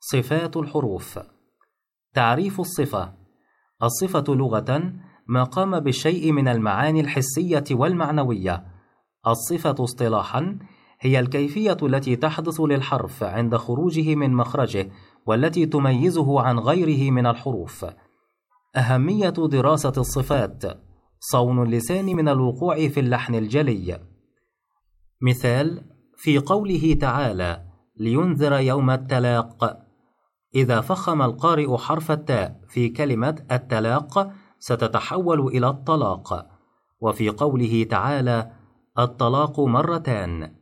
صفات الحروف. تعريف الصفة. الصفة لغة ما قام بالشيء من المعاني الحسية والمعنوية. الصفة اصطلاحا هي الكيفية التي تحدث للحرف عند خروجه من مخرجه والتي تميزه عن غيره من الحروف. أهمية دراسة الصفات. صون اللسان من الوقوع في اللحن الجلي. مثال في قوله تعالى لينذر يوم التلاق. إذا فخم القارئ حرف التاء في كلمة التلاق ستتحول إلى الطلاق. وفي قوله تعالى الطلاق مرتان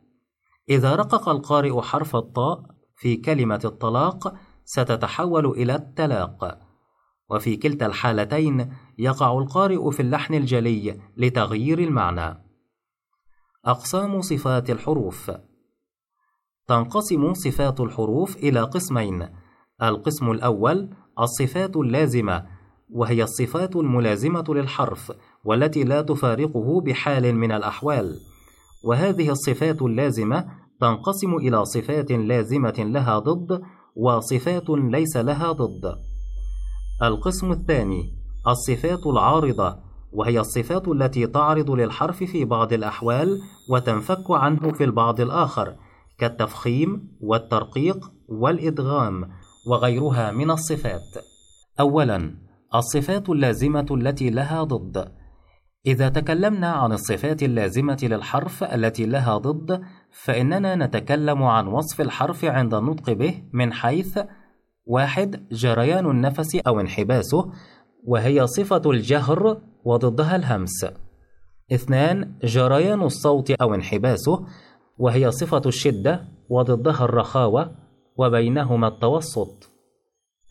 إذا رقق القارئ حرف الطاء في كلمة الطلاق ستتحول إلى التلاق. وفي كلتا الحالتين يقع القارئ في اللحن الجلي لتغيير المعنى. أقسام صفات الحروف. تنقسم صفات الحروف إلى قسمين القسم الأول الصفات اللازمة وهي الصفات الملازمة للحرف والتي لا تفارقه بحال من الأحوال. وهذه الصفات اللازمة تنقسم إلى صفات لازمة لها ضد وصفات ليس لها ضد. القسم الثاني الصفات العارضة وهي الصفات التي تعرض للحرف في بعض الأحوال وتنفك عنه في البعض الآخر كالتفخيم والترقيق والإدغام. وغيرها من الصفات. أولا الصفات اللازمة التي لها ضد. إذا تكلمنا عن الصفات اللازمة للحرف التي لها ضد فإننا نتكلم عن وصف الحرف عند النطق به من حيث واحد جريان النفس أو انحباسه وهي صفة الجهر وضدها الهمس. اثنان جريان الصوت أو انحباسه وهي صفة الشدة وضدها الرخاوة. وبينهما التوسط.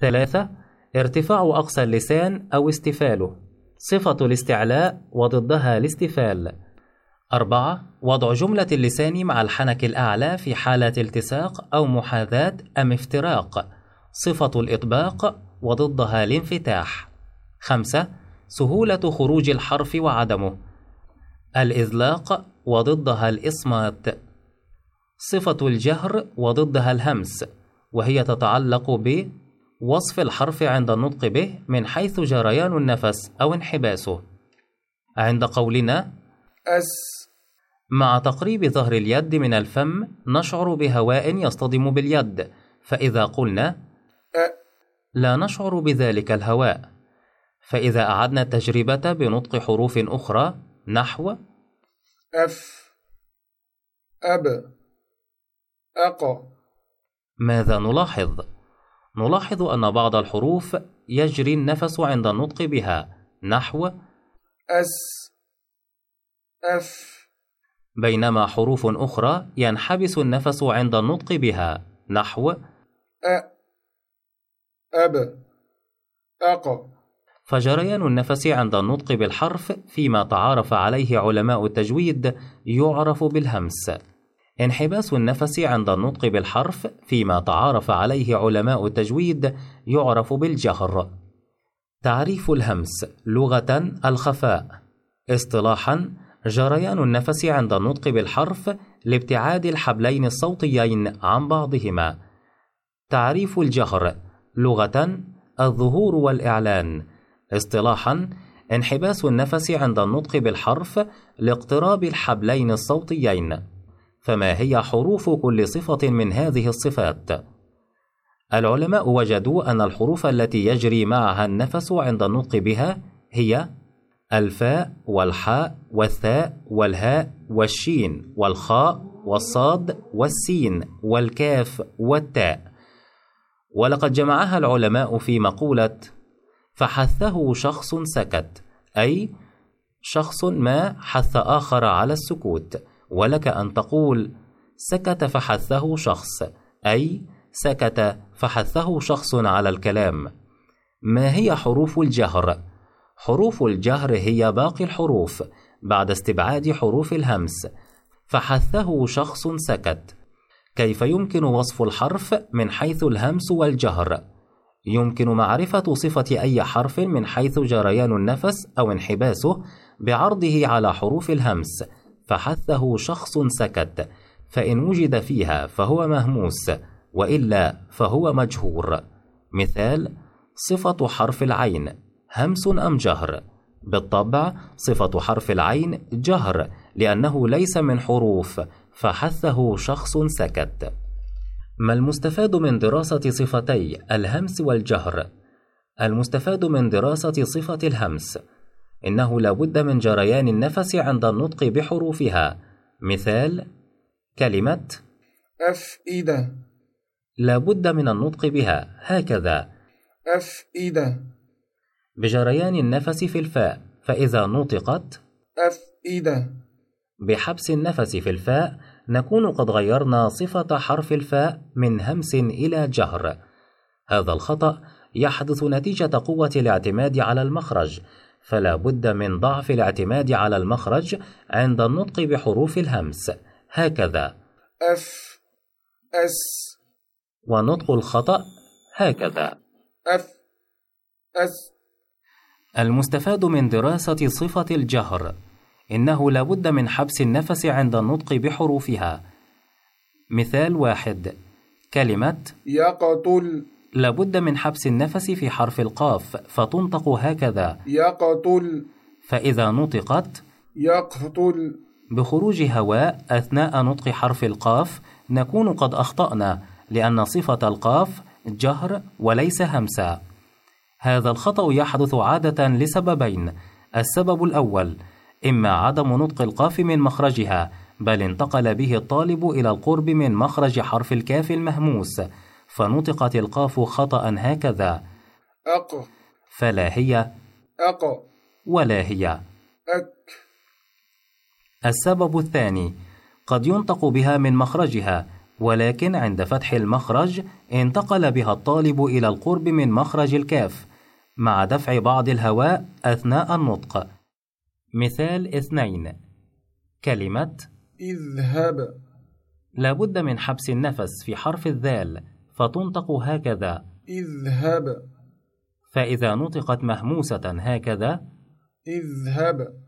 ثلاثة ارتفاع أقصى اللسان أو استفاله. صفة الاستعلاء وضدها الاستفال. أربعة وضع جملة اللسان مع الحنك الأعلى في حالة التصاق أو محاذاة أم افتراق. صفة الإطباق وضدها الانفتاح. خمسة سهولة خروج الحرف وعدمه. الإذلاق وضدها الإصمات. صفة الجهر وضدها الهمس. وهي تتعلق بوصف الحرف عند النطق به من حيث جريان النفس أو انحباسه. عند قولنا أس. مع تقريب ظهر اليد من الفم نشعر بهواء يصطدم باليد فإذا قلنا أ. لا نشعر بذلك الهواء. فإذا أعدنا التجربة بنطق حروف أخرى نحو أف. أب. أق. ماذا نلاحظ؟ نلاحظ أن بعض الحروف يجري النفس عند النطق بها نحو أس أف. بينما حروف أخرى ينحبس النفس عند النطق بها نحو أ أب أق. فجريان النفس عند النطق بالحرف فيما تعارف عليه علماء التجويد يعرف بالهمس. انحباس النفس عند النطق بالحرف فيما تعارف عليه علماء التجويد يعرف بالجهر. تعريف الهمس لغة الخفاء. اصطلاحا جريان النفس عند النطق بالحرف لابتعاد الحبلين الصوتيين عن بعضهما. تعريف الجهر لغة الظهور والإعلان. اصطلاحا انحباس النفس عند النطق بالحرف لاقتراب الحبلين الصوتيين. فما هي حروف كل صفة من هذه الصفات؟ العلماء وجدوا أن الحروف التي يجري معها النفس عند النطق بها هي الفاء والحاء والثاء والهاء والشين والخاء والصاد والسين والكاف والتاء ولقد جمعها العلماء في مقولة فحثه شخص سكت أي شخص ما حث آخر على السكوت ولك أن تقول سكت فحثه شخص أي سكت فحثه شخص على الكلام. ما هي حروف الجهر؟ حروف الجهر هي باقي الحروف بعد استبعاد حروف الهمس. فحثه شخص سكت. كيف يمكن وصف الحرف من حيث الهمس والجهر؟ يمكن معرفة صفة أي حرف من حيث جريان النفس أو انحباسه بعرضه على حروف الهمس. فحثه شخص سكت فإن وجد فيها فهو مهموس وإلا فهو مجهور. مثال صفة حرف العين همس أم جهر؟ بالطبع صفة حرف العين جهر لأنه ليس من حروف فحثه شخص سكت. ما المستفاد من دراسة صفتي الهمس والجهر؟ المستفاد من دراسة صفة الهمس إنه لا بد من جريان النفس عند النطق بحروفها. مثال كلمة أفئدة لا بد من النطق بها. هكذا. أفئدة بجريان النفس في الفاء. فإذا نطقت أفئدة بحبس النفس في الفاء نكون قد غيرنا صفة حرف الفاء من همس إلى جهر. هذا الخطأ يحدث نتيجة قوة الاعتماد على المخرج. فلا بد من ضعف الاعتماد على المخرج عند النطق بحروف الهمس. هكذا. أف أس ونطق الخطأ هكذا. أف أس المستفاد من دراسة صفة الجهر. إنه لابد من حبس النفس عند النطق بحروفها. مثال واحد. كلمة يقتل لابد من حبس النفس في حرف القاف فتنطق هكذا. يقتل. فإذا نطقت يقتل. بخروج هواء أثناء نطق حرف القاف نكون قد أخطأنا لأن صفة القاف جهر وليس همسا. هذا الخطأ يحدث عادة لسببين. السبب الأول إما عدم نطق القاف من مخرجها بل انتقل به الطالب إلى القرب من مخرج حرف الكاف المهموس. فنطقت القاف خطأ هكذا. أق فلا هي. أق ولا هي. أك. السبب الثاني. قد ينطق بها من مخرجها ولكن عند فتح المخرج انتقل بها الطالب إلى القرب من مخرج الكاف مع دفع بعض الهواء أثناء النطق. مثال اثنين. كلمة إذهب. لابد من حبس النفس في حرف الذال. فتنطق هكذا. اذهب. فإذا نطقت مهموسة هكذا. اذهب.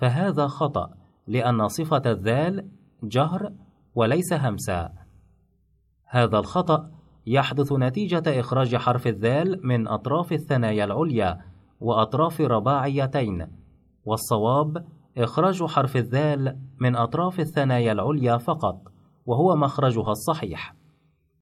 فهذا خطأ لأن صفة الذال جهر وليس همسا هذا الخطأ يحدث نتيجة إخراج حرف الذال من أطراف الثنايا العليا وأطراف رباعيتين. والصواب إخراج حرف الذال من أطراف الثنايا العليا فقط وهو مخرجها الصحيح.